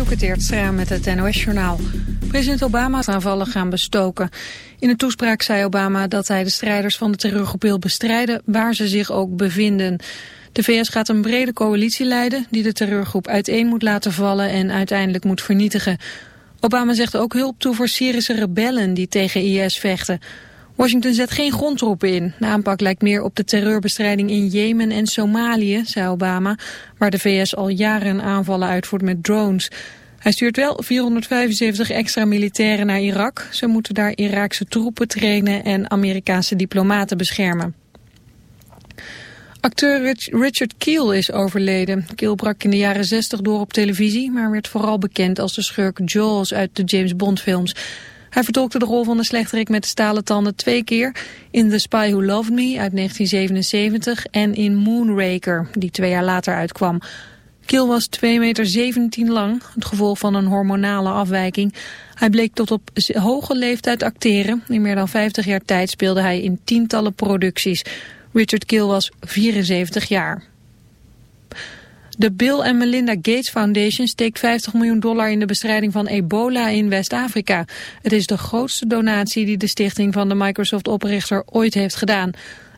Dielke Teertstra met het NOS-journaal. President Obama aanvallen gaan bestoken. In een toespraak zei Obama dat hij de strijders van de terreurgroep wil bestrijden... waar ze zich ook bevinden. De VS gaat een brede coalitie leiden die de terreurgroep uiteen moet laten vallen... en uiteindelijk moet vernietigen. Obama zegt ook hulp toe voor Syrische rebellen die tegen IS vechten... Washington zet geen grondtroepen in. De aanpak lijkt meer op de terreurbestrijding in Jemen en Somalië, zei Obama, waar de VS al jaren aanvallen uitvoert met drones. Hij stuurt wel 475 extra militairen naar Irak. Ze moeten daar Iraakse troepen trainen en Amerikaanse diplomaten beschermen. Acteur Richard Keel is overleden. Keel brak in de jaren 60 door op televisie, maar werd vooral bekend als de schurk Jaws uit de James Bond films. Hij vertolkte de rol van de slechterik met stalen tanden twee keer. In The Spy Who Loved Me uit 1977 en in Moonraker, die twee jaar later uitkwam. Kill was 2,17 meter lang, het gevolg van een hormonale afwijking. Hij bleek tot op hoge leeftijd acteren. In meer dan 50 jaar tijd speelde hij in tientallen producties. Richard Kill was 74 jaar. De Bill en Melinda Gates Foundation steekt 50 miljoen dollar in de bestrijding van ebola in West-Afrika. Het is de grootste donatie die de stichting van de Microsoft-oprichter ooit heeft gedaan.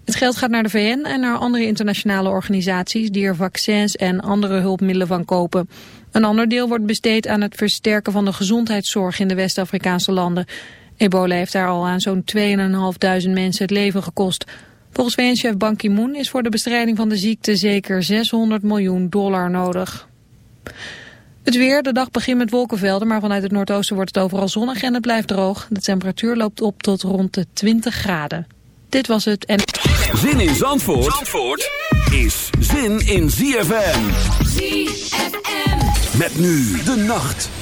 Het geld gaat naar de VN en naar andere internationale organisaties die er vaccins en andere hulpmiddelen van kopen. Een ander deel wordt besteed aan het versterken van de gezondheidszorg in de West-Afrikaanse landen. Ebola heeft daar al aan zo'n 2.500 mensen het leven gekost. Volgens VN-chef Ban Ki-moon is voor de bestrijding van de ziekte zeker 600 miljoen dollar nodig. Het weer, de dag begint met wolkenvelden, maar vanuit het noordoosten wordt het overal zonnig en het blijft droog. De temperatuur loopt op tot rond de 20 graden. Dit was het en... Zin in Zandvoort, Zandvoort is zin in ZFM. ZFM. Met nu de nacht.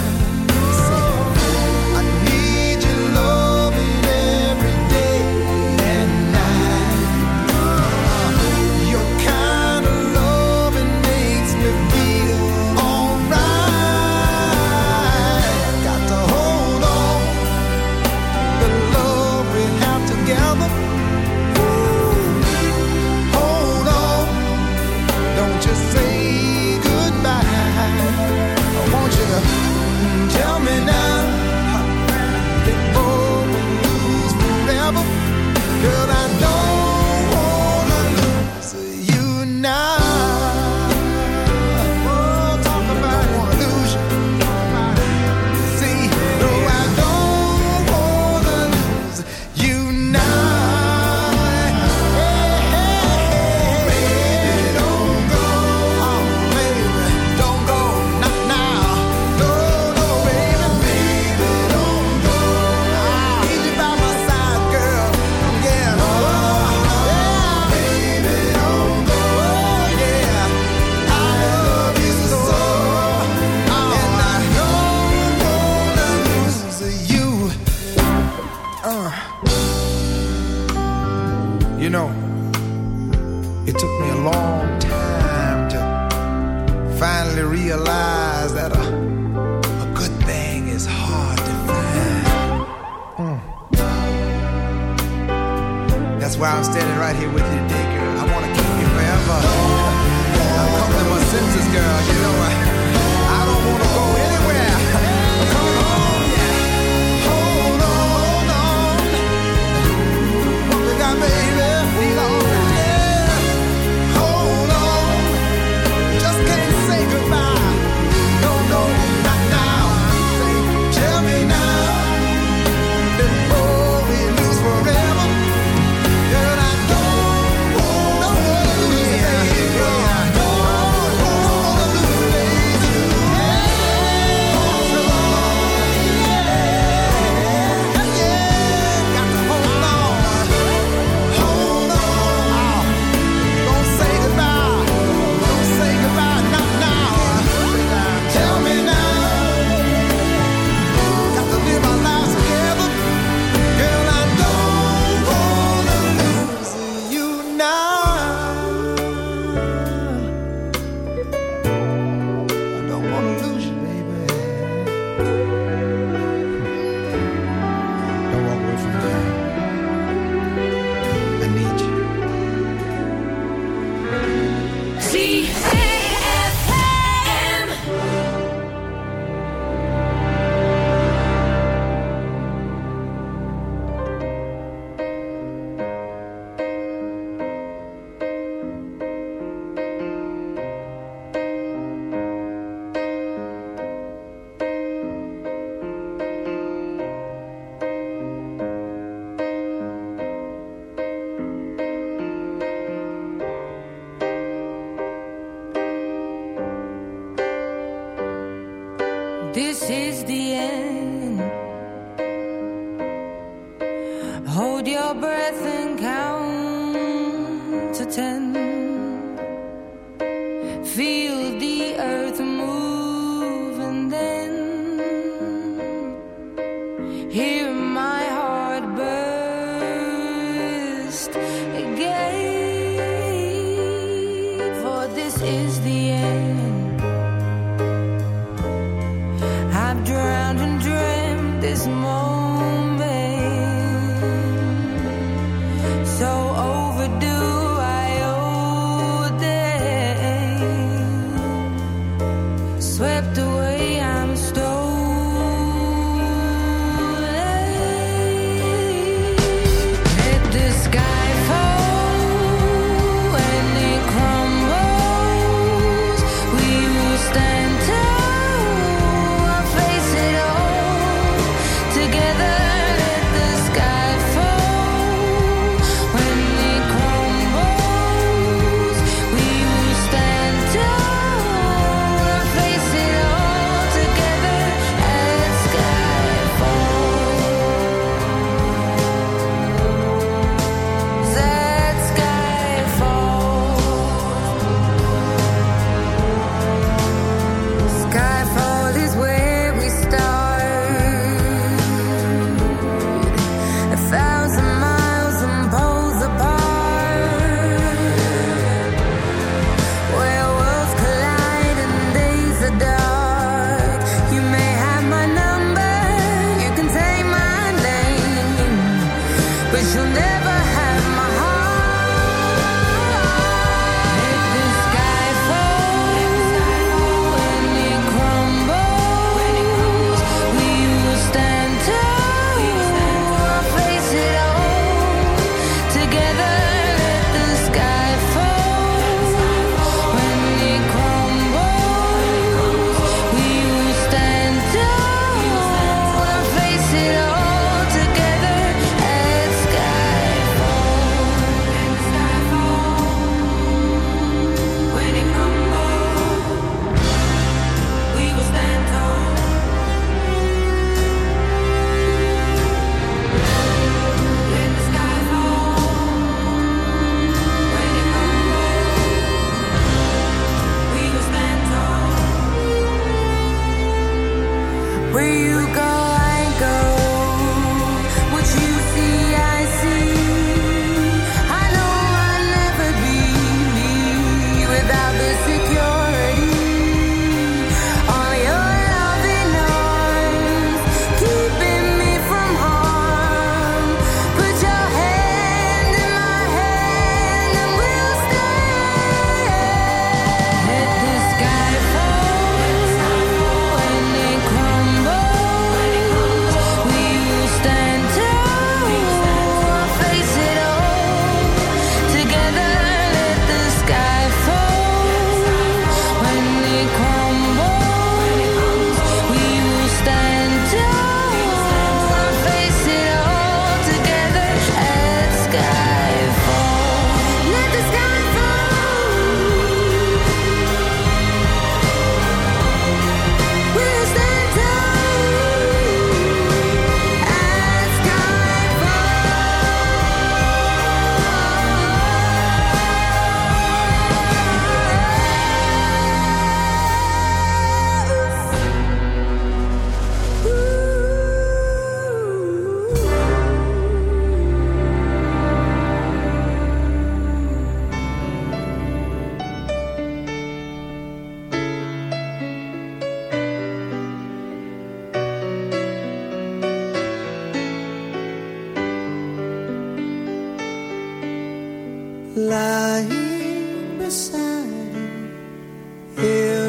Lying beside you here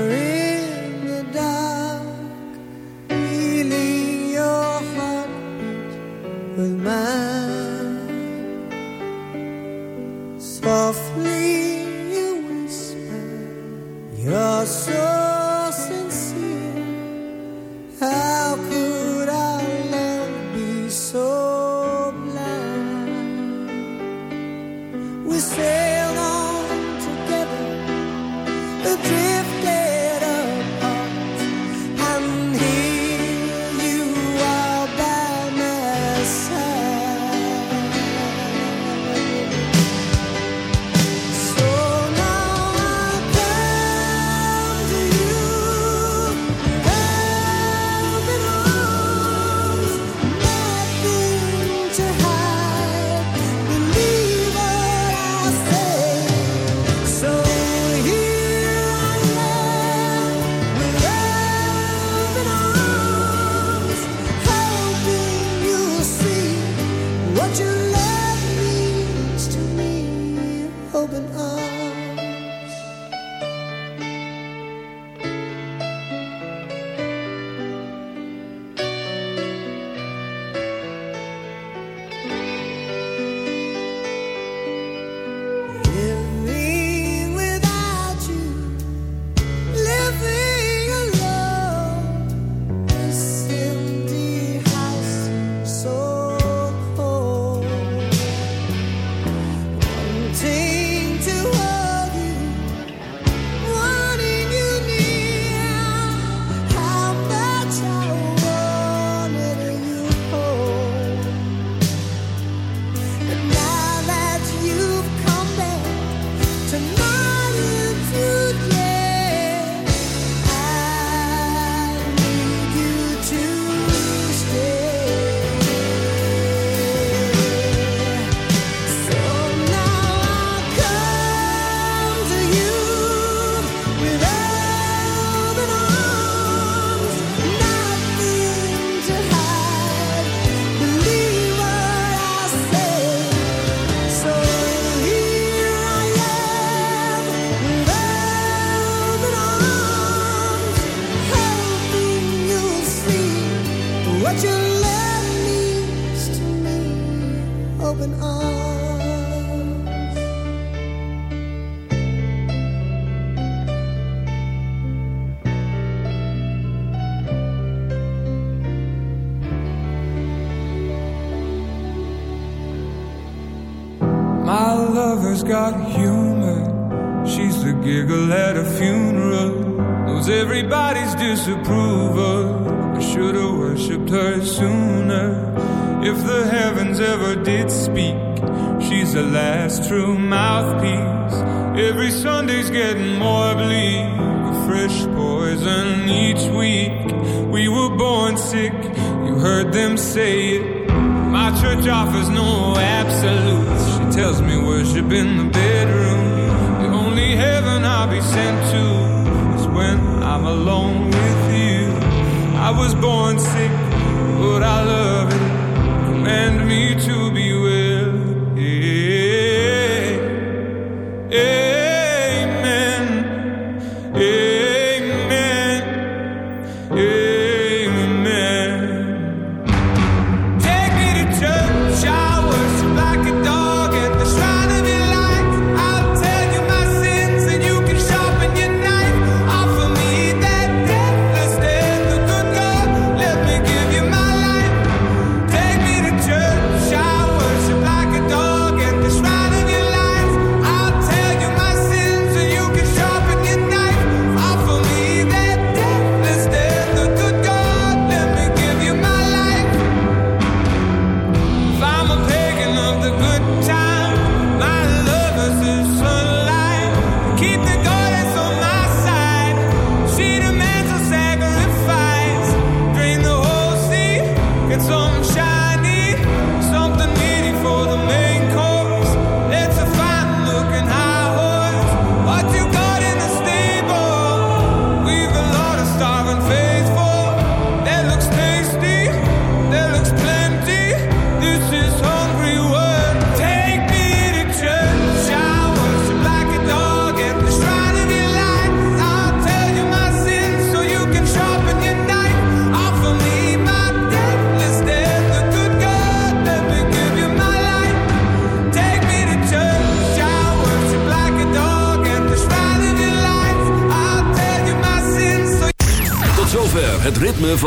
always got